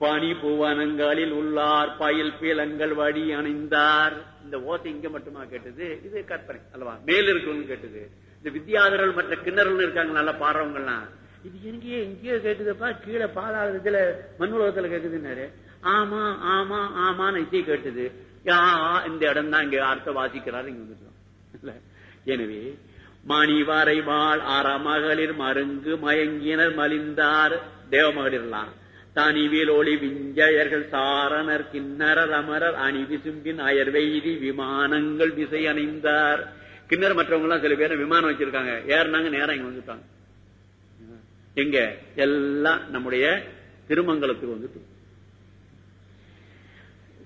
பனி புவனங்களில் உள்ளார் பயில் பீலங்கள் வழி அணிந்தார். இந்த ஓசை இங்க மட்டுமா கேட்டது? இது கற்பனை அல்லவா? மேல் இருக்கணும்னு கேட்டது. இந்த வித்யாதரர்கள் மற்ற கிணறு இருக்காங்க நல்லா பாடுறவங்க எல்லாம் இது எங்கேயோ எங்கேயோ கேக்குதுப்பா கீழே பாதாளத்துல மண் உலகத்துல கேக்குதுன்னாரு. ஆமா ஆமா ஆமான்னு இசை கேட்டது. யா, இந்த இடம் தான் இங்க அர்த்த வாசிக்கிறாரு இங்க வந்துட்டோம் எனவே மணிவரை வாழ் அறமகளிர் மருங்கு மயங்கினர் மலிந்தார். தேவமகளிர்லாம். தனிவில் ஒளி விஞ்சயர்கள் சாரணர் கிண்ணரர் அமரர் அணி விசும்பின் அயர் வெய்தி விமானங்கள் விசை அணிந்தார் கிண்ணர் மற்றவங்க எல்லாம் சில பேர் விமானம் வச்சிருக்காங்க. ஏறினாங்க நேரம் இங்க வந்துட்டாங்க. எங்க? எல்லாம் நம்முடைய திருமங்கலத்துக்கு வந்துட்டு.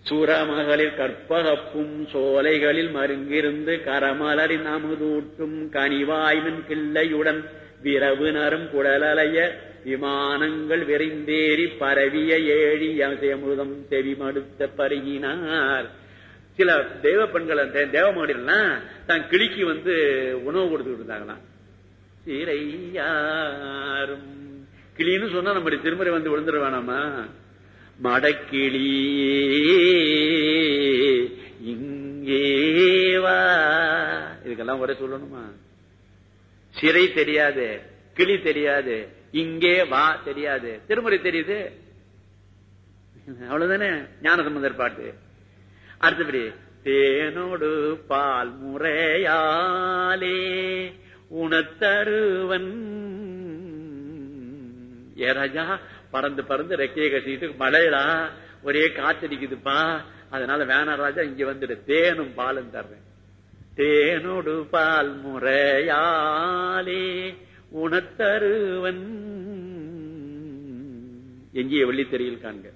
சூரமகளிர் கற்பகப்பும் சோலைகளில் மருங்கிருந்து கரமலரின் அமுதூட்டும் கனிவாய்வின் கிள்ளையுடன் விரவு நரும் குடலலைய விமானங்கள் விரைந்தேறி பரவிய ஏழி அமுதம் செவிமடுத்த பருகினார். சில தெய்வ பெண்கள் அந்த தேவமகளிர்லாம் தன் கிளிக்கு வந்து உணவு கொடுத்துக்கிட்டு இருந்தாங்களாம். சிறையாரும் கிளின்னு சொன்னா நம்முடைய திருமுறை வந்து விழுந்துட வேணாமா மடக்கிளி இங்கே வா. இதுக்கெல்லாம் ஒரே சொல்லணுமா? சிறை தெரியாது கிளி தெரியாது இங்கே வா தெரியாது. திருமுறை தெரியுது? அவ்வளவுதானே? ஞானசம்பந்தர் பாட்டு. அடுத்தபடி தேனோடு பால் முறையாலே உணத்தருவன் ஏ ராஜா பறந்து பறந்து ரெக்கையை கட்டிட்டு மழைடா ஒரே காத்தடிக்குதுப்பா அதனால வேணாம் ராஜா இங்க வந்துடு. தேனும் பாலும் தர்றேன். தேனோடு பால் முறையாலே உணத்தருவன் எங்கே வெள்ளித்தெறியில் காண்க.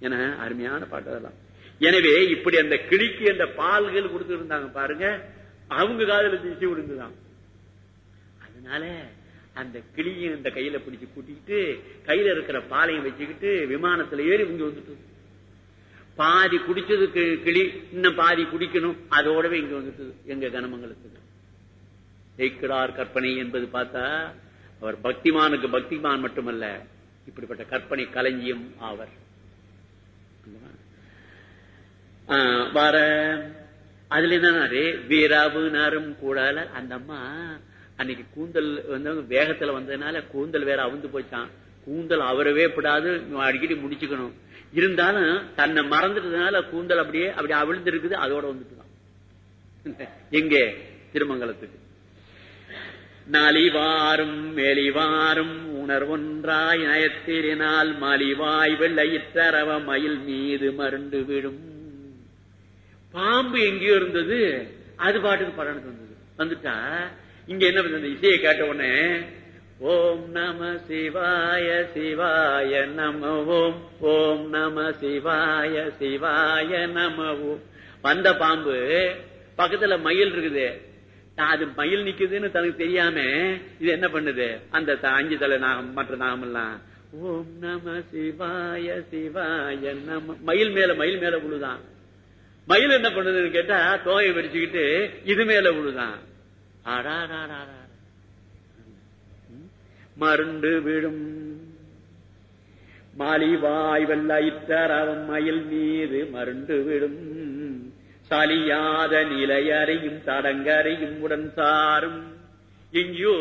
என அருமையான பாட்டு அதெல்லாம். எனவே இப்படி அந்த கிளிக்கு அந்த பால்கள் கொடுத்துட்டு இருந்தாங்க பாருங்க. அவங்க காதல திசை விழுந்துதான். அதனால அந்த கிளியும் இந்த கையில பிடிச்சு கூட்டிக்கிட்டு கையில இருக்கிற பாலையும் வச்சுக்கிட்டு விமானத்துல ஏறி இங்க வந்துட்டு. பாதி குடிச்சதுக்கு கிளி இன்னும் பாதி குடிக்கணும். அதோடவே இங்க வந்துட்டு எங்க கனமங்கலத்துக்கு. ஜெயிக்கிறார் கற்பனை என்பது பார்த்தா அவர் பக்திமானுக்கு பக்திமான் மட்டுமல்ல இப்படிப்பட்ட கற்பனை களஞ்சியம் ஆவர். ஆஹ் வர அதுல என்னன்னாரு வீராவு கூடால அந்த அம்மா அன்னைக்கு கூந்தல் வந்து வேகத்துல வந்ததுனால கூந்தல் வேற அவுந்து போச்சான் கூந்தல் அவரவே படாது அடிக்கடி முடிச்சுக்கணும். இருந்தாலும் தன்னை மறந்துட்டதுனால கூந்தல் அப்படியே அப்படி அவிழ்ந்து இருக்குது அதோட வந்துட்டுதான். எங்கே? திருமங்கலத்துக்கு. நலிவாரும் மெலிவாரும் உணர்வொன்றாய் நயத்திரினால் மலிவாய் வெள்ளையிற்றரவ மயில் மீது மருண்டு விடும் பாம்பு எங்கேயோ இருந்தது அது பாட்டுக்கு படனுக்கு வந்தது. வந்துட்டா? இங்க என்ன பண்ணுது? இசையை கேட்ட உடனே ஓம் நம சிவாய சிவாய நம ஓம் ஓம் நம சிவாய சிவாய நம ஓம் வந்த பாம்பு பக்கத்துல மயில் இருக்குது. அது மயில் நிக்குதுன்னு தனக்கு தெரியாம இது என்ன பண்ணுது? அந்த த- அஞ்சு தலை நாகம் மற்ற நாகம் எல்லாம் ஓம் நம சிவாய சிவாய நம மயில் மேல மயில் மேல விழுதான் மயில் என்ன பண்ணுதுன்னு கேட்டா தோயை பிரிச்சுக்கிட்டு இது மேல விழுதான் மருண்டு விடும். மாலிவாய் வெள்ளாயிற்றரவம் மயில் மீது மருண்டு விடும். சலியாத நிலையறையும் தடங்கறையும் உடன் சாரும் எங்கேயோ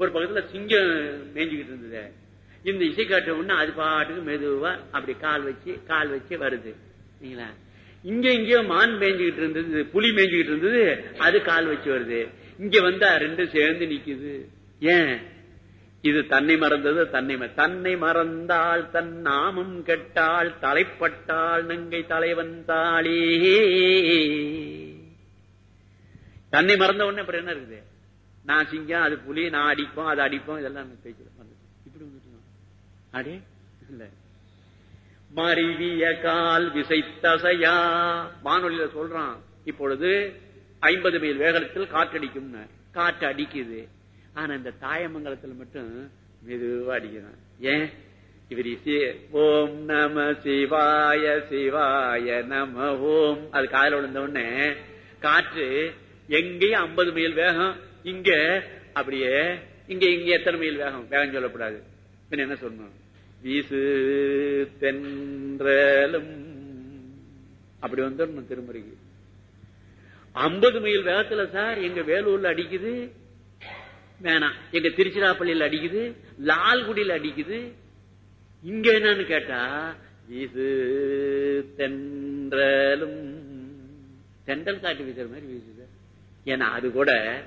ஒரு பக்கத்துல சிங்கம் மேய்ஞ்சுக்கிட்டு இருந்தது. இந்த இசை காட்ட உடனே அது பாட்டுக்கு மெதுவா அப்படி கால் வச்சு கால் வச்சு வருது. சரிங்களா இங்க இங்கேயோ மான் மேய்ஞ்சுக்கிட்டு இருந்தது புலி மேய்ஞ்சுக்கிட்டு இருந்தது அது கால் வச்சு வருது. இங்க வந்தா ரெண்டும் சேர்ந்து நிக்குது. ஏன்? இது தன்னை மறந்தது தன்னை தன்னை மறந்தால் தன் நாமம் கெட்டால் தலைப்பட்டால் நங்கை தலைவன் தாளே. தன்னை மறந்த உடனே அப்புறம் என்ன இருக்குது? நான் சிங்கம் அது புலி நான் அடிப்போம் அதை அடிப்போம் இதெல்லாம் பேச்சு இப்படி அடே இல்ல. மருவிய கால் விசைத்தசையா. வானொலியில சொல்றான் இப்பொழுது ஐம்பது மைல் வேகத்தில் காற்றடிக்கும் காற்று அடிக்குது. ஆனா இந்த தாயமங்கலத்துல மட்டும் மெதுவா அடிக்கிறான். ஏன்? இவர் ஓம் நம சிவாய சிவாய நம ஓம். அது காதல விழுந்த உடனே காற்று எங்கேயும் ஐம்பது மைல் வேகம் இங்க அப்படியே இங்க இங்க எத்தனை மைல் வேகம்? வேகம் சொல்லக்கூடாது. பின்ன என்ன சொல்லணும்? வீசு தென்றலும். அப்படி வந்துடணும் திருமுறைக்கு. ஐம்பது மைல் வேகத்துல சார் எங்க வேலூர்ல அடிக்குது வேணாம் எங்க திருச்சிராப்பள்ளியில் அடிக்குது லால்குடியில் அடிக்குது. இங்க என்னன்னு கேட்டா இது தென்றலும். தென்றல் காட்டு வீசுற மாதிரி வீசுது. ஏன்னா அது கூட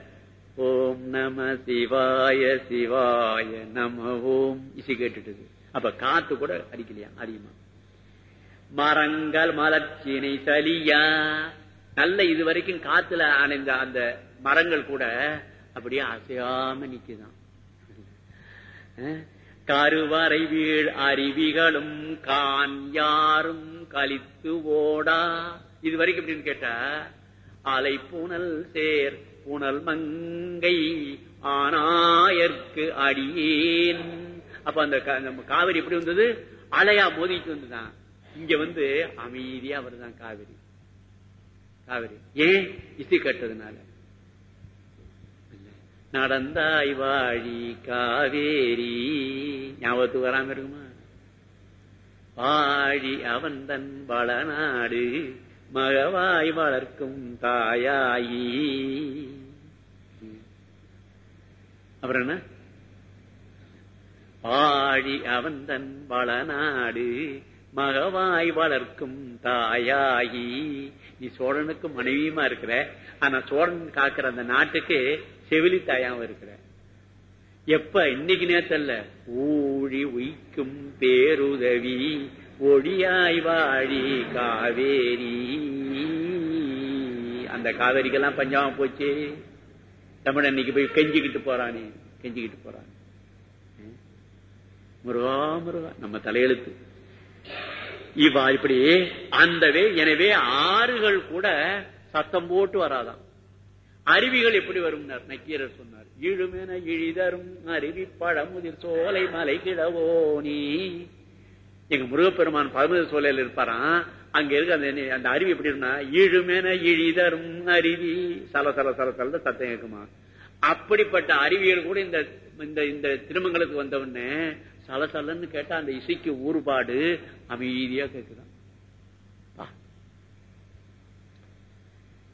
ஓம் நம சிவாய சிவாய நம ஓம். இசை கேட்டுட்டு அப்ப காத்து கூட அடிக்கலையா? அதிகமா. மரங்கள் மலர்ச்சினை சலியா. நல்ல இது வரைக்கும் காத்துல அணைந்த அந்த மரங்கள் கூட அப்படியே அசையாம நிக்குதான். கருவறை வீழ் அருவிகளும் கான் யாரும் கழித்து ஓடா. இது வரைக்கும் அப்படின்னு கேட்டா அலை புனல் சேர் புனல் மங்கை ஆனாயர்க்கு அடியேன். அப்ப அந்த காவிரி எப்படி வந்தது? அலையா மோதிட்டு வந்துதான். இங்க வந்து அமைதியா வருதான் காவிரி. காவிரி. ஏன்? இசை கட்டதுனால. நடந்தாய் வாழி காவேரி. ஞாபகத்துக்கு வராம இருக்குமா? வாழி அவன் தன் வளநாடு மகவாய் வளர்க்கும் தாயாயி. அப்புறம் என்ன? வாழி அவன் தன் வளநாடு மகவாய் வளர்க்கும் தாயாயி. நீ சோழனுக்கு மனைவியுமா இருக்கிற? ஆனா சோழன் காக்கிற அந்த நாட்டுக்கு செவிலி தாயாவும் இருக்கிற எப்ப? இன்னைக்கு நேரத்தல்ல ஊழி உயிக்கும் பேருதவி ஒடியாய் வாழி காவேரி. அந்த காவேரிக்கெல்லாம் பஞ்சாபம் போச்சு. தமிழ் இன்னைக்கு போய் கெஞ்சிக்கிட்டு போறானே. கெஞ்சிக்கிட்டு போறான். முருகா முருகா. நம்ம தலையெழுத்து. இவா இப்படி அந்தவே எனவே ஆறுகள் கூட சத்தம் போட்டு வராதாம். அருவிகள் எப்படி வரும்? நக்கீரர் சொன்னார். இழுமென இழிதரும் அருவி பழமுதிர் சோலை மலை கிழவோனி எங்க முருகப்பெருமான் பழமுதிர் சோலையில் இருப்பாராம் அங்க இருக்க அந்த அந்த அருவி எப்படி இருந்தா இழுமென இழிதரும் அருவி. சல சல சல சல சத்தம் கேட்குமா? அப்படிப்பட்ட அருவிகள் கூட இந்த இந்த திருமங்கலத்துக்கு வந்தவுடனே சலசலன்னு கேட்டா அந்த இசைக்கு ஊறுபாடு அமைதியா கேக்குதான்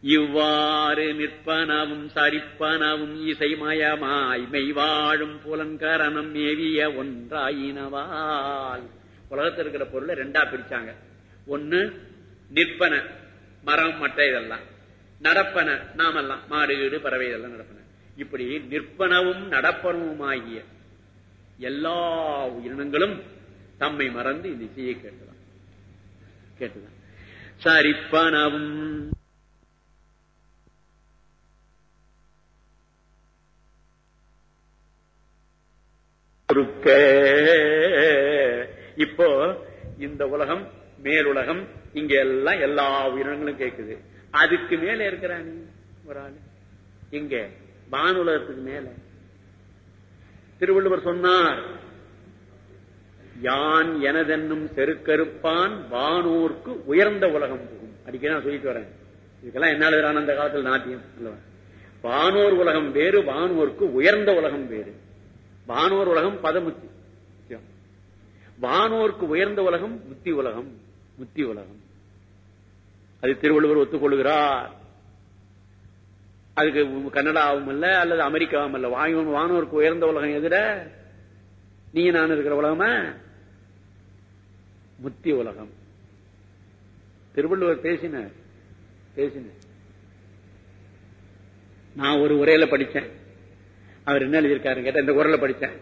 இவ்வாறு நிற்பனவும் சரிப்பனவும் இசைமயமாய் மெய்வாழும் புலன்கரணம் மேவிய ஒன்றாயினவால் உலகத்தில் இருக்கிற பொருளை ரெண்டா பிரிச்சாங்க. ஒன்னு நிற்பன மரம் மட்டை இதெல்லாம். நடப்பன நாமெல்லாம் மாடு வீடு பறவை இதெல்லாம் நடப்பன. இப்படி நிற்பனவும் நடப்பனவுமாகிய எல்லா உயிரினங்களும் தம்மை மறந்து இந்த இசையை கேட்டுதான். கேட்டுதான். சரிப்பனவும் இப்போ இந்த உலகம் மேலுலகம் இங்க எல்லாம் எல்லா உயிரினங்களும் கேட்குது அதுக்கு மேல இருக்கிறானு ஒரு ஆளு. இங்க வானுலகத்துக்கு மேல. திருவள்ளுவர் சொன்னார் யான் எனதென்னும் செருக்கருப்பான் வானோர்க்கு உயர்ந்த உலகம் போகும். அடிக்க நான் சொல்லிட்டு வரேன். இதுக்கெல்லாம் என்ன எழுதுறான் அந்த காலத்தில் நாட்டியம் அல்லவா? வானோர் உலகம் வேறு வானோர்க்கு உயர்ந்த உலகம் வேறு. வானோர் உலகம் பதமுத்தி. வானோர்க்கு உயர்ந்த உலகம் முத்தி உலகம் முத்தி உலகம். அது திருவள்ளுவர் ஒத்துக்கொள்கிறார். அதுக்கு கன்னடாவும் இல்ல அல்லது அமெரிக்காவும் இல்ல வானோருக்கு உயர்ந்த உலகம் எதிர நீங்க நான் இருக்கிற உலகமா? முத்தி உலகம். திருவள்ளுவர் பேசினார் பேசினார். நான் ஒரு உரையில படிச்சேன். அவர் என்ன எழுதியிருக்காரு கேட்ட இந்த குரலை படிச்சேன்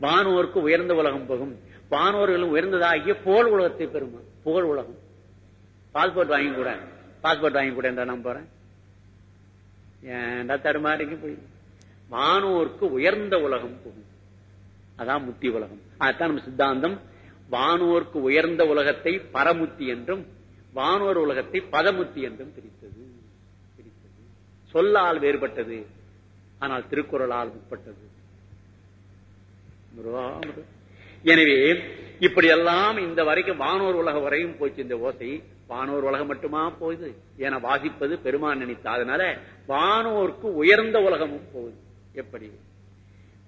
வானோருக்கு உயர்ந்த உலகம் போகும். வானோர்களும் உயர்ந்ததாகிய புகழ் உலகத்தை பெறுமா? புகழ் உலகம். பாஸ்போர்ட் வாங்கி கூட பாஸ்போர்ட் வாங்கி கூட நான் போறேன். ஏன்டா தடுமாறிங்க போய்? வானோருக்கு உயர்ந்த உலகம் போகும். அதான் முத்தி உலகம். அதுதான் நம்ம சித்தாந்தம். வானோருக்கு உயர்ந்த உலகத்தை பரமுத்தி என்றும் வானோர் உலகத்தை பதமுத்தி என்றும் பிரித்தது. பிரித்தது. சொல்லால் வேறுபட்டது. ஆனால் திருக்குறளால் உட்பட்டது எனவே இப்படி எல்லாம் இந்த வரைக்கும் வானோர் உலகம் வரையும் போச்சு இந்த ஓசை. வானோர் உலகம் மட்டுமா போகுது? என வாசிப்பது பெருமான் நினைத்தா அதனால வானோருக்கு உயர்ந்த உலகமும் போகுது. எப்படி?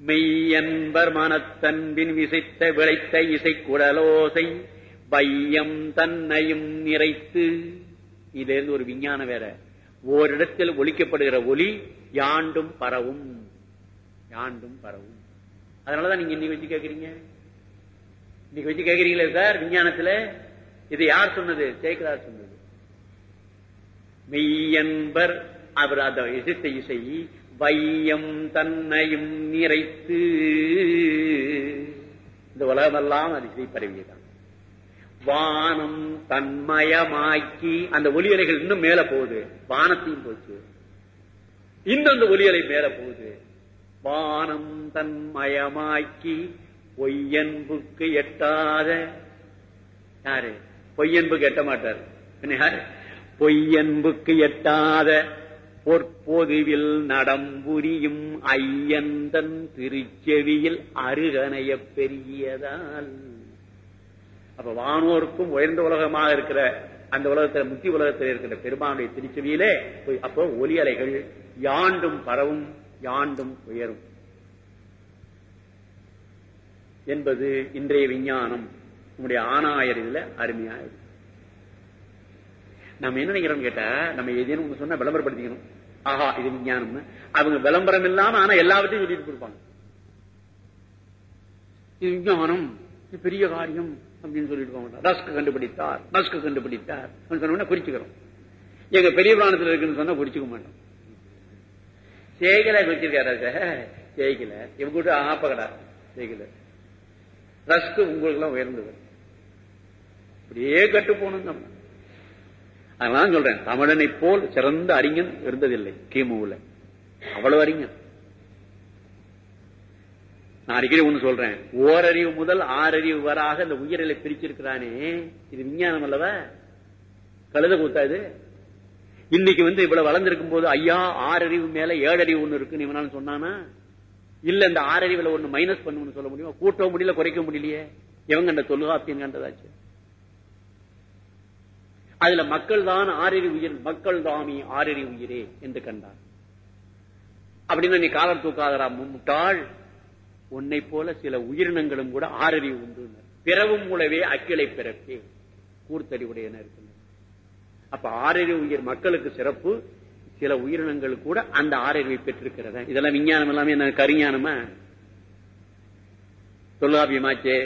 மெய்யன்பர் மனத்தன்பின் விசைத்த விளைத்த இசை குடலோசை பையம் தன்னையும் நிறைத்து. இதிலிருந்து ஒரு விஞ்ஞானம் வேற. ஓரிடத்தில் ஒலிக்கப்படுகிற ஒலி யாண்டும் பரவும். யாண்டும் பரவும். அதனாலதான் நீங்க இன்னைக்கு வச்சு கேட்கறீங்க இன்னைக்கு வச்சு கேட்கறீங்களே சார் விஞ்ஞானத்துல? இது யார் சொன்னது? சேக்கரார் சொன்னது. மெய்யன்பர் அவர் அந்த இசைத்த இசை. வையம் தன்னையும் நிறைத்து. இந்த உலகமெல்லாம் அது இசை பரவியதான் வானம் தன்மயமாக்கி அந்த ஒலி அலைகள் இன்னும் மேல போகுது. வானத்தையும் போச்சு. இன்னும் அந்த ஒலி அலை மேல போகுது. வானம் தன்மயமாக்கி பொய்யன்புக்கு எட்டாத யாரு? பொய்யன்புக்கு எட்ட மாட்டார். யாரு? பொய்யன்புக்கு எட்டாத பொற்பொதுவில் நடம்புரியும் ஐயந்தன் திருச்செவியில் அருகணைய பெரியதால் அப்ப வானோருக்கும் உயர்ந்த உலகமாக இருக்கிற அந்த உலகத்துல முத்தி உலகத்தில் இருக்கிற பெருமானுடைய திருச்செவியிலே அப்போ ஒலி அலைகள் யாண்டும் பரவும் யாண்டும் உயரும். என்பது இன்றைய விஞ்ஞானம். நம்முடைய ஆணாயர் இதுல அருமையா நம்ம என்ன நினைக்கிறோம் கேட்டா நம்ம எதுன்னு சொன்னா விளம்பரப்படுத்திக்கணும். ஆஹா இது விஞ்ஞானம் அவங்க விளம்பரம் இல்லாம ஆனா எல்லாவற்றையும் சொல்லிட்டு கொடுப்பாங்க இது விஞ்ஞானம். பெரிய காரியம். அப்படின்னு சொல்லிட்டு போங்க ரஸ்க் கண்டுபிடித்தார். ரஸ்க் கண்டுபிடித்தார். சொன்ன குறிச்சுக்கிறோம் எங்க பெரிய புராணத்துல இருக்குன்னு சொன்னா குறிச்சுக்க மாட்டோம். சேகல குறிச்சிருக்காரு ஜெயிக்கல இவங்க கூட ஆப்பகடா. ஜெயிக்கல ரஸ்க் உங்களுக்கு எல்லாம் உயர்ந்தது அப்படியே கட்டு போகணும் நம்ம. அதனால சொல்றேன் தமிழனை போல் சிறந்த அறிஞன் இருந்ததில்லை கிமுல அவ்வளவு அறிஞன். நான் அடிக்கடி ஒண்ணு சொல்றேன். ஓரறிவு முதல் ஆறறிவு வராக இந்த உயிரிலை பிரிச்சிருக்கிறானே. இது விஞ்ஞானம் அல்லவா? கழுத கூத்தாது இன்னைக்கு வந்து இவ்வளவு வளர்ந்திருக்கும் போது ஐயா ஆறறிவு மேல ஏழறிவு ஒண்ணு இருக்குன்னு இவனாலும் சொன்னானா? இல்ல இந்த ஆறறிவுல ஒண்ணு மைனஸ் பண்ணுன்னு சொல்ல முடியுமா? கூட்ட முடியல குறைக்க முடியலையே. இவங்க கண்ட தொல்காப்பியம் கண்டதாச்சு. அதுல மக்கள் தான் ஆறறிவு உயிர் மக்கள் தாமி ஆறறிவு உயிரே என்று கண்டார். அப்படின்னு நீ காலர் தூக்காதரா முட்டாள். உன்னை போல சில உயிரினங்களும் கூட ஆறறிவு உண்டு. பிறவும் மூலவே அக்கிளை பிறப்பே. கூர்த்தறிவுடையன இருக்கின்றன அப்ப ஆறறிவு உயிர் மக்களுக்கு சிறப்பு. சில உயிரினங்கள் கூட அந்த ஆறறிவை பெற்றிருக்கிறத? இதெல்லாம் விஞ்ஞானம் எல்லாமே என்ன கரிஞானமா? சொல்லாபியமாச்சே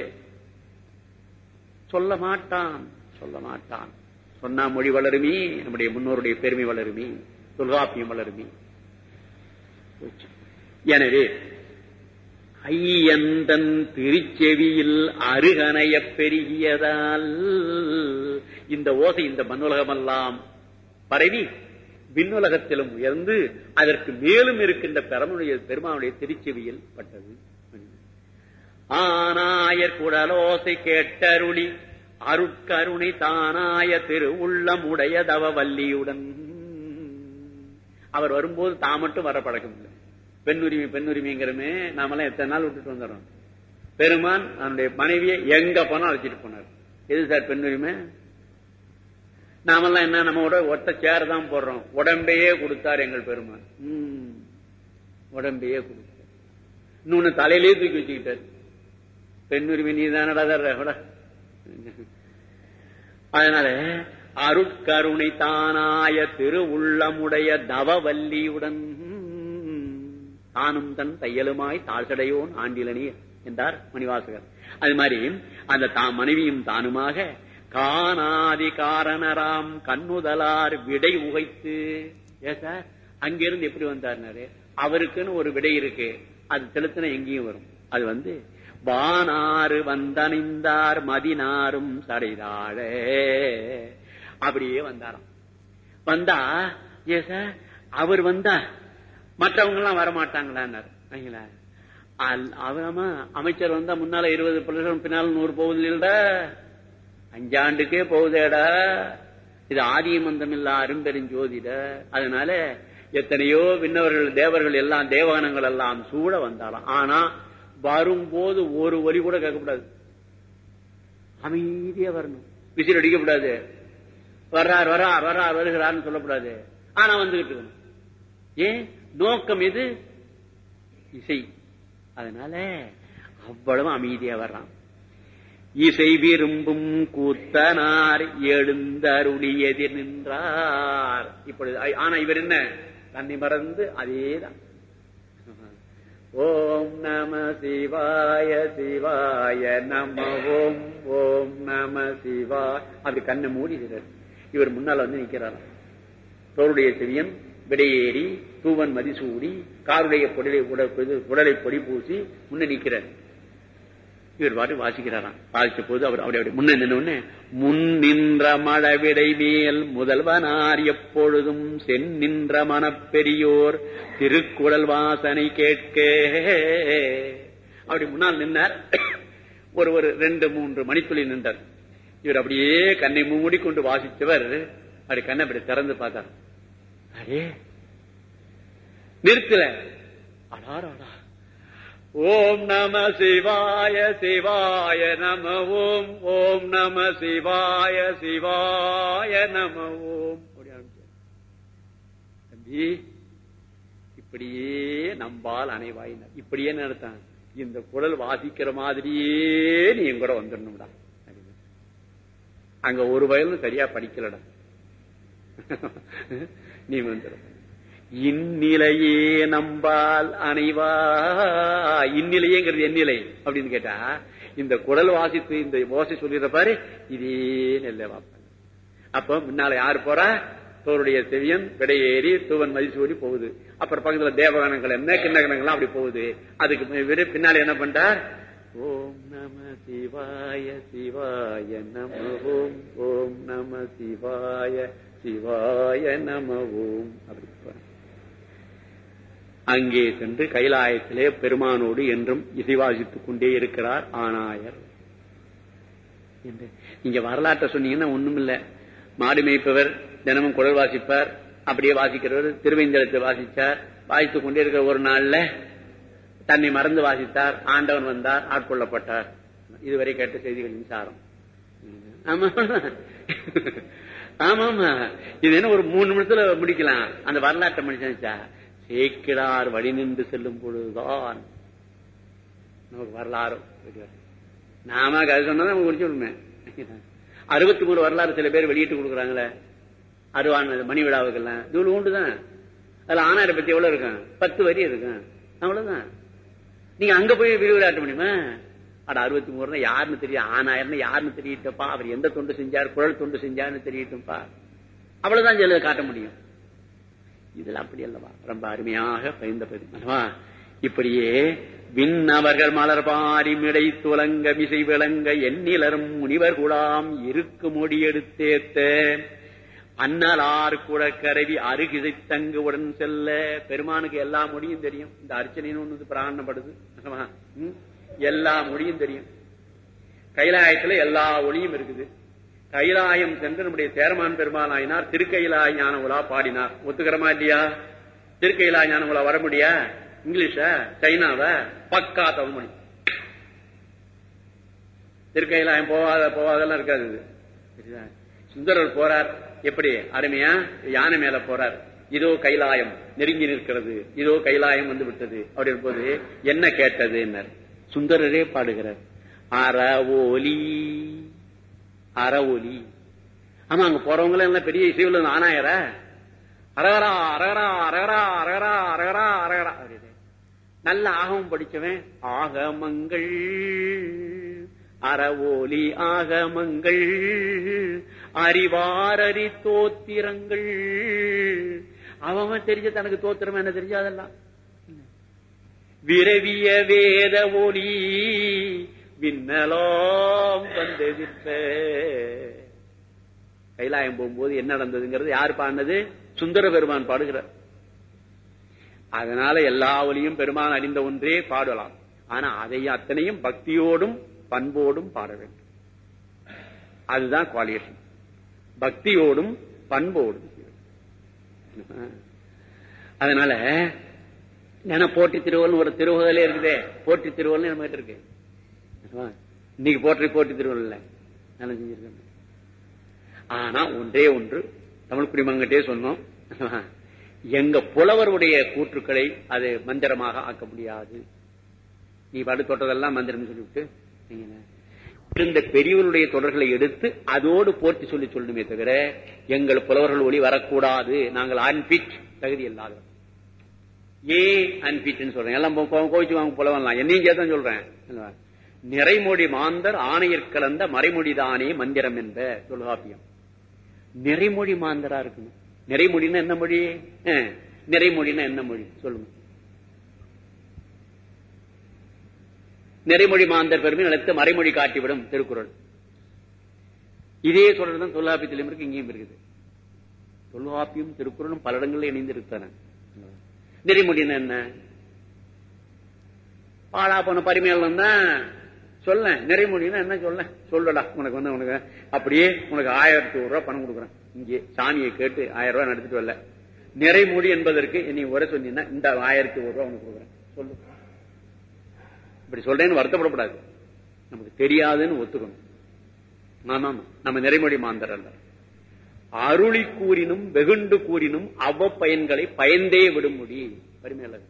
சொல்ல மாட்டான் சொல்ல மாட்டான். சொன்னா மொழி வளருமே நம்முடைய முன்னோருடைய பெருமை வளருமே. தொல்காப்பியம் வளருமே. எனவே ஐயந்தன் திருச்செவியில் அருகணைய பெருகியதால். இந்த ஓசை இந்த மண்ணுலகமெல்லாம் பரவி விண்ணுலகத்திலும் உயர்ந்து அதற்கு மேலும் இருக்கின்ற பெருமனுடைய பெருமானுடைய திருச்செவியில் பட்டது. ஆனாயர் குடலோசை கேட்டருளி அருட்கருணை தானாய திரு உள்ளம் தவ வல்லியுடன் அவர் வரும்போது தான் மட்டும் வர பழக்கம் இல்லை பெண்ணுரிமை பெண்ணுரிமைங்கிறமே நாமெல்லாம் எத்தனை நாள் விட்டுட்டு வந்துடுறோம். பெருமான் அவனுடைய மனைவியை எங்க போனா அழைச்சிட்டு போனார். எது சார் பெண்ணுரிமை? நாமெல்லாம் என்ன நம்மோட ஒத்த சேர் தான் போடுறோம். உடம்பையே கொடுத்தார் எங்கள் பெருமான். உடம்பையே கொடுத்தார். இன்னொன்னு தலையிலேயே தூக்கி வச்சுக்கிட்டார். பெண்ணுரிமை நீ தானடா அதனால அருட்கருணை தானாய திரு உள்ளமுடைய தவவல்லியுடன் தானும் தன் தையலுமாய் தாழ்கடையோன் ஆண்டிலனே என்றார் மணிவாசகர். அது மாதிரி அந்த தான் மனைவியும் தானுமாக காணாதி காரணராம் கண்ணுதலார் விடை உகைத்து ஏ சார் அங்கிருந்து எப்படி வந்தார்னாரு? அவருக்குன்னு ஒரு விடை இருக்கு. அது செலுத்தின எங்கேயும் வரும். அது வந்து வானாறு வந்தணிந்தார் மதினாரும் சடைதாழ. அப்படியே வந்தாராம். வந்தா ஏ சார் அவர் வந்தா மற்றவங்க எல்லாம் வரமாட்டாங்களா அவமா அமைச்சர் வந்தா முன்னால இருபது பிள்ளைகள் பின்னால் நூறு போகுது இல்லடா அஞ்சாண்டுக்கே போகுதேடா. இது ஆதியமந்தம் இல்ல அரும்பெருஞ்சோதிட அதனால எத்தனையோ விண்ணவர்கள் தேவர்கள் எல்லாம் தேவானங்கள் எல்லாம் சூட வந்தாலும். ஆனா வரும்போது ஒரு ஒலி கூட கேட்கக்கூடாது. அமைதியா வரணும். விசில் அடிக்கக்கூடாது. வர்றார் வர்றார் வர்றார் வருகிறார்னு சொல்லக்கூடாது. ஆனா வந்துகிட்டு இருக்கணும். ஏன்? நோக்கம் எது? இசை. அதனால அவ்வளவு அமைதியா வர்றான். இசை விரும்பும் கூத்தனார் எழுந்தருளி நின்றார். இப்பொழுது ஆனா இவர் என்ன? தன்னை மறந்து அதேதான். ஓம் நம சிவாய சிவாய நம ஓம் ஓம் நம சிவாய அப்படி கண்ணை மூடி இவர் முன்னால வந்து நிக்கிறார் தோருடைய செவியன் விடையேறி தூவன் மதிசூடி காருடைய பொடலை உடலை பொடி பூசி முன்ன நிற்கிறார். இவர் பாட்டு வாசிக்கிறாராம். வாசித்த போது அவர் அவருடைய முன்ன நின்று முன் நின்ற மழவிடை மேல் முதல்வனார் எப்பொழுதும் சென் நின்ற மனப்பெரியோர் திருக்குடல் வாசனை கேட்க. அப்படி முன்னால் நின்றார் ஒரு ஒரு ரெண்டு மூன்று மணித்துளி நின்றார். இவர் அப்படியே கண்ணை மூடிக்கொண்டு வாசித்தவர். அப்படி கண்ணை அப்படி திறந்து பார்த்தார். அரே நிறுத்தல அடாராடா ஓம் நம சிவாய சிவாய நம ஓம் ஓம் நம சிவாய சிவாய நம ஓம். தம்பி இப்படியே நம்பால் அனைவாயினர் இப்படியே நடத்தான். இந்த குரல் வாசிக்கிற மாதிரியே நீ எங்கூட வந்துடணும்டா. அங்க ஒரு வயலும் சரியா படிக்கலடா. நீ வந்துடும் இந்நிலையே நம்பால் அணைவா. இந்நிலையேங்கிறது என் நிலை அப்படின்னு கேட்டா இந்த குடல் வாசித்து இந்த ஓசை சொல்லிடுற பாரு இதே நெல்லை வாப்பாங்க அப்ப முன்னால யாரு போறா? தோருடைய செவியன் விடையேறி தூவன் மதிசூடி போகுது. அப்புறம் பக்கத்துல தேவகணங்கள் என்ன கிண்ணகணங்கள்லாம் அப்படி போகுது. அதுக்கு வெறு பின்னால என்ன பண்றார்? ஓம் நம சிவாய சிவாய நம ஓம் ஓம் நம சிவாய சிவாய நம ஓம். அப்படி அங்கே சென்று கைலாயத்திலே பெருமானோடு என்றும் இசைவாசித்துக் கொண்டே இருக்கிறார் ஆனாயர். என்று. நீங்க வரலாற்றை சொன்னீங்கன்னா ஒண்ணும் இல்ல. மாடு மேய்ப்பவர் தினமும் குரல் வாசிப்பார் அப்படியே வாசிக்கிறவர் திருவேந்தலத்தை வாசிச்சார் வாசித்துக் கொண்டே இருக்கிற ஒரு நாள்ல தன்னை மறந்து வாசித்தார் ஆண்டவன் வந்தார் ஆட்கொள்ளப்பட்டார். இதுவரை கேட்ட செய்திகளின் சாரம். ஆமா. ஆமா இது என்ன ஒரு மூணு நிமிஷத்துல முடிக்கலாம். அந்த வரலாற்றை மனுஷன் சேக்கிடார் வழி நின்று செல்லும் பொழுதுதான் நமக்கு வரலாறு நாம அது சொன்னதான் நம்ம குறிச்சு விடுமே அறுபத்தி மூணு வரலாறு சில பேர் வெளியிட்டு கொடுக்குறாங்களே. அருவான் மணி விழாவுக்கெல்லாம். இது உண்டுதான் அதுல ஆனாரை பத்தி எவ்வளவு இருக்கும்? பத்து வரி இருக்கும். அவ்வளவுதான். நீங்க அங்க போய் விரிவுரையாட்ட முடியுமா? அட அறுபத்தி மூணு யாருன்னு தெரியும் ஆனாயிரம் யாருன்னு தெரியட்டப்பா அவர் எந்த தொண்டு செஞ்சார் குரல் தொண்டு செஞ்சாருன்னு தெரியட்டும்பா அவ்வளவுதான் சொல்ல காட்ட முடியும். இதெல்லாம் அப்படி அல்லவா? ரொம்ப அருமையாக பயந்த பெருமனவா இப்படியே விண்ணவர்கள் மலர்பாரி மிடை துலங்க விசை விளங்க எண்ணிலரும் முனிவர் குழாம் இருக்கு மொழியெடுத்தேத்த அன்னலார் குடக்கரவி அருகிசை உடன் செல்ல. பெருமானுக்கு எல்லா மொழியும் தெரியும். இந்த அர்ச்சனைன்னு ஒண்ணு பிராணப்படுது எல்லா மொழியும் தெரியும். கைலாயத்துல எல்லா ஒளியும் இருக்குது. கைலாயம் சென்று நம்முடைய சேரமான் பெருமாள் ஆயினார். ஞான உலா பாடினார். ஒத்துக்கிறமா இல்லையா? திருக்கைலாய ஞான உலா வர முடியா? இங்கிலீஷ? சைனாவ? பக்கா தமிழ்மொழி. திருக்கைலாயம் போவாத போவாதெல்லாம் இருக்காது சுந்தரர் போறார். எப்படி? அருமையா? யானை மேல போறார். இதோ கைலாயம். நெருங்கி நிற்கிறது. இதோ கைலாயம் வந்து விட்டது. அப்படி போது என்ன கேட்டது? என்ன சுந்தரரே பாடுகிறார். அற ஒலி அற ஒலி ஆமா அங்க போறவங்களும் எல்லாம் பெரிய இசைவுல ஆனாயர அரகரா அரகரா அரகரா அரகரா அரகரா அரகரா. அப்படின்னு நல்ல ஆகமம் படிச்சவன் ஆகமங்கள். அறவோலி ஆகமங்கள். அறிவாரறி தோத்திரங்கள். அவன் தெரிஞ்ச தனக்கு தோத்திரம் என்ன தெரிஞ்சாதெல்லாம் விரவிய வேத ஒலி. விண்ணலாம் வந்தெதிர்ப்ப கைலாயம் போகும்போது என்ன நடந்ததுங்கிறது யார் பாடினது? சுந்தர பெருமான் பாடுகிறார். அதனால எல்லா ஒலியும் பெருமான் அறிந்த ஒன்றே பாடலாம். ஆனா அதை அத்தனையும் பக்தியோடும் பண்போடும் பாட வேண்டும். அதுதான் குவாலிஃபிகேஷன் பக்தியோடும் பண்போடும். அதனால ஏன்னா போற்றி திருவள்ளுவர் ஒரு திருவகலே இருக்குதே. போட்டி திருவள்ளுவர் நம்ம இருக்கு? இன்னைக்கு போற்றி போற்றி திருவள்ளுவர் நல்லா செஞ்சிருக்கேன் ஆனா ஒன்றே ஒன்று தமிழ் குடிமங்கிட்டே சொன்னோம். எங்க புலவருடைய கூற்றுக்களை அது மந்திரமாக ஆக்க முடியாது. நீ படு தொட்டதெல்லாம் மந்திரம் சொல்லிவிட்டு நீங்க இருந்த பெரியவருடைய தொடர்களை எடுத்து அதோடு போர்த்தி சொல்லி சொல்லணுமே தவிர எங்கள் புலவர்கள் ஒளி வரக்கூடாது. நாங்கள் அன்பிட் தகுதி இல்லாதவர் ஏன் அன்பிட்னு சொல்றேன்? எல்லாம் கோவிச்சு வாங்க புலவன்லாம். என்னையும் சேர்த்தான் சொல்றேன். நிறைமொழி மாந்தர் ஆணையர் கலந்த மறைமொழிதானே மந்திரம் என்ற தொல்காப்பியம். நிறைமொழி மாந்தரா இருக்கணும். நிறைமொழின்னா என்ன மொழி? அஹ், நிறைமொழின்னா என்ன மொழி? சொல்லுங்க. நிறைமொழி மாந்தர் பெருமை நிலத்து மறைமொழி காட்டிவிடும் திருக்குறள். இதே சொல்றதுதான் தொல்காப்பியத்திலும் இருக்கு இங்கேயும் இருக்குது. தொல்காப்பியும் திருக்குறளும் பல இடங்களில் இணைந்து இருக்கான நெறிமுடினா என்ன? பாழா போன பரிமையாளன் தான். சொல்ல நிறைமொழினா என்ன சொல்ல சொல்லடா உனக்கு வந்து உனக்கு அப்படியே உனக்கு ஆயிரத்தி ஒரு ரூபாய் பணம் கொடுக்குறேன். இங்கே சாமியை கேட்டு ஆயிரம் ரூபாய் நடத்திட்டு வரல. நிறைமொழி என்பதற்கு நீ உரை சொன்னீங்கன்னா இந்த ஆயிரத்தி ஒரு ரூபாய் உனக்கு கொடுக்குறேன். சொல்லு. இப்படி சொல்றேன்னு வருத்தப்படக்கூடாது. நமக்கு தெரியாதுன்னு ஒத்துக்கணும். ஆமாம் நம்ம நிறைமொழி மாந்தர் அல்ல. அருளி கூறினும் வெகுண்டு கூறினும் அவ்வ பயன்களை பயந்தே விடுமுடி பரிமையாளர்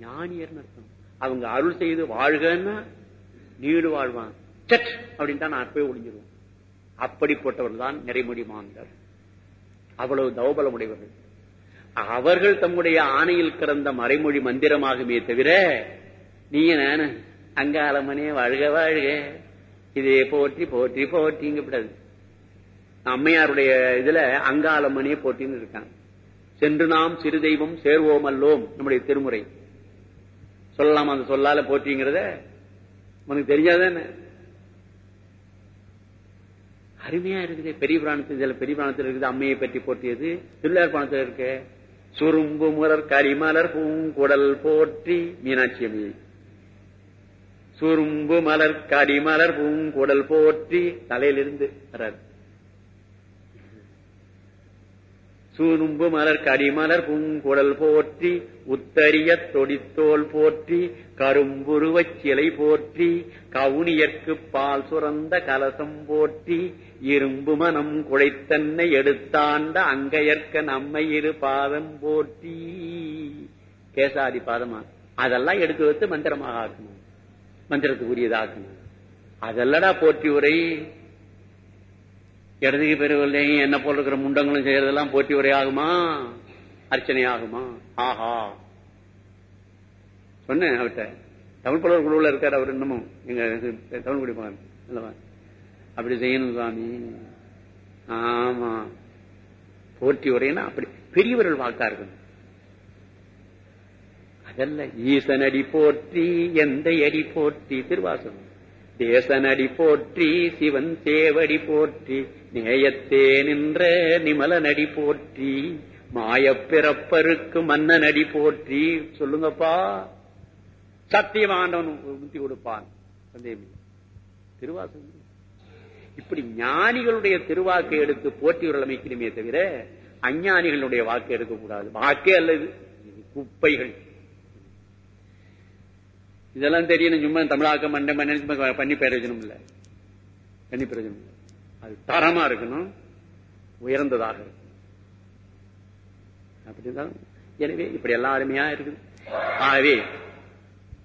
ஞானியர்னு அர்த்தம். அவங்க அருள் செய்து வாழ்கன்னா நீடு வாழ்வான். சட் அப்படின்னு தான் நான் போய் ஒளிஞ்சிருவோம். அப்படிப்பட்டவர்கள் தான் நிறைமொழி மாந்தர். அவ்வளவு தௌபலம் உடையவர்கள் அவர்கள் தம்முடைய ஆணையில் கிடந்த மறைமொழி மந்திரமாகுமே தவிர நீங்க நானு அங்காளமனே வாழ்க வாழ்க. இதே போற்றி போற்றி போற்றிங்க விடாது. அம்மையாருடைய இதுல அங்காளமனே போட்டின்னு இருக்காங்க. சென்று நாம் சிறு தெய்வம் சேர்வோம் அல்லோம் நம்முடைய திருமுறை. சொல்லலாம் அந்த சொல்லால போற்றிங்கிறத? உனக்கு தெரியாதானே? அருமையா இருக்குது. பெரிய புராணத்தில் பெரிய புராணத்தில் இருக்குது. அம்மையை பற்றி போற்றியது. திருவிழார் புராணத்தில் இருக்கு சுரும்பு முரர் கரிமலர் பூங்குடல் போற்றி மீனாட்சி அம்மையை. சுரும்பு மலர் கடிமலர் பூங்குடல் போற்றி தலையிலிருந்து வர்றாரு. சூரும்பு மலர் கடிமலர் பூங்குடல் போற்றி உத்தரிய தொடித்தோல் போற்றி கரும்புருவச் சிலை போற்றி கவுனியற்கு பால் சுரந்த கலசம் போற்றி இரும்பு மனம் குழைத்தன்னை எடுத்தாண்ட அங்கையற்க நம்மை இரு பாதம் போற்றி. கேசாதி பாதமா? அதெல்லாம் எடுத்து வைத்து மந்திரமாக ஆக்கணும். மந்திரத்துக்குரியதாக்கணும். அதெல்லடா போற்றி உரை. இடதுக்கு பெருவில்லை என்ன போல் இருக்கிற முண்டங்களும் செய்யறதெல்லாம் போட்டி உரை ஆகுமா அர்ச்சனை ஆகுமா ஆஹா. சொன்னேன் அவர்கிட்ட. தமிழ் புலவர் குழுவில் இருக்கார் அவர் இன்னமும். எங்க தமிழ் குடிப்பாங்க அப்படி செய்யணும் சாமி. ஆமா. போட்டி உரைன்னா அப்படி பெரியவர்கள் வாக்கா இருக்கணும் அதல்ல ஈசனடி போற்றி எந்த அடி போற்றி திருவாசகம். தேசனடி போற்றி சிவன் சேவடி போற்றி நேயத்தே நின்ற நிமலனடி போற்றி மாயப்பிறப்பருக்கு பிறப்பருக்கு மன்னனடி போற்றி. சொல்லுங்கப்பா. சத்தியமாண்டவன் முத்தி கொடுப்பான். சந்தேகம் இப்படி ஞானிகளுடைய திருவாக்கை எடுத்து போற்றியவர்கள் அமைக்கணுமே தவிர அஞ்ஞானிகளுடைய வாக்கை எடுக்கக்கூடாது. வாக்கே அல்லது குப்பைகள். இதெல்லாம் தெரியணும் சும்மா தமிழாக்கம் மண்ட மண்ணு பண்ணி பிரயோஜனம் இல்லை. பண்ணி பிரயோஜனம் இல்லை. அது தரமா இருக்கணும் உயர்ந்ததாக இருக்கணும். அப்படிதான். எனவே இப்படி எல்லாம் அருமையா இருக்குது. ஆகவே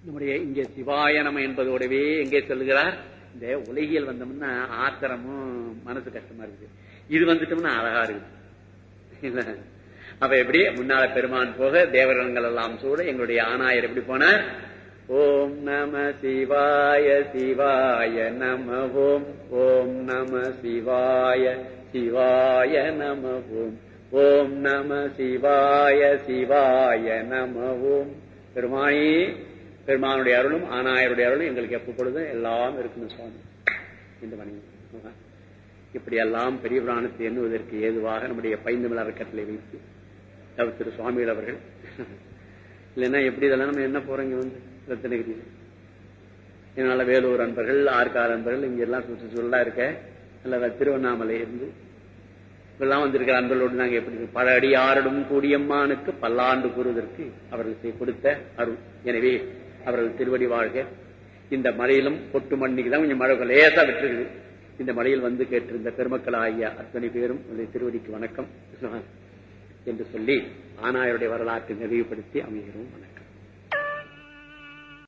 நம்முடைய இங்க சிவாய என்பதோடவே எங்கே சொல்லுகிறார்? இந்த உலகியல் வந்தோம்னா ஆத்திரமும் மனசு கஷ்டமா இருக்குது. இது வந்துட்டோம்னா அழகா இருக்குது. இல்ல. அப்ப எப்படி? முன்னால பெருமான் போக தேவரங்கள் எல்லாம் சூட எங்களுடைய ஆனாயர் எப்படி போனார்? ஓம் நம சிவாய சிவாய நம ஓம் ஓம் நம சிவாய சிவாய நம ஓம் ஓம் நம சிவாய சிவாய நம ஓம் பெருமானே பெருமானுடைய அருளும் ஆனாயருடைய அருளும் எங்களுக்கு எப்பொழுதும் எல்லாம் இருக்கணும் சுவாமி. இந்த மணி. இப்படி எல்லாம் பெரிய புராணத்தை எண்ணுவதற்கு ஏதுவாக நம்முடைய பைந்து மலர் கட்டளை வைத்து திரு சுவாமிகள் அவர்கள். இல்லைன்னா எப்படி இதெல்லாம் நம்ம என்ன போறோங்க வந்து? ரத்தனகிரி இதனால வேலூர் அன்பர்கள் ஆற்கார் அன்பர்கள் இங்க எல்லாம் சுற்றுச்சூழலா இருக்க அல்ல திருவண்ணாமலை இருந்து. இப்பெல்லாம் வந்திருக்கிற அன்பர்களோடு நாங்க எப்படி பல அடி ஆறடும் கூடியம்மானுக்கு பல்லாண்டு கூறுவதற்கு அவர்கள் கொடுத்த அருள். எனவே அவர்கள் திருவடி வாழ்க. இந்த மலையிலும் பொட்டு மண்ணிக்கு தான் கொஞ்சம் மழை லேசா விட்டுருக்குது. இந்த மலையில் வந்து கேட்டிருந்த பெருமக்கள் ஆகிய அத்தனை பேரும் திருவடிக்கு வணக்கம் என்று சொல்லி ஆனாயருடைய வரலாற்றை நிறைவுபடுத்தி அமைகிறோம். வணக்கம்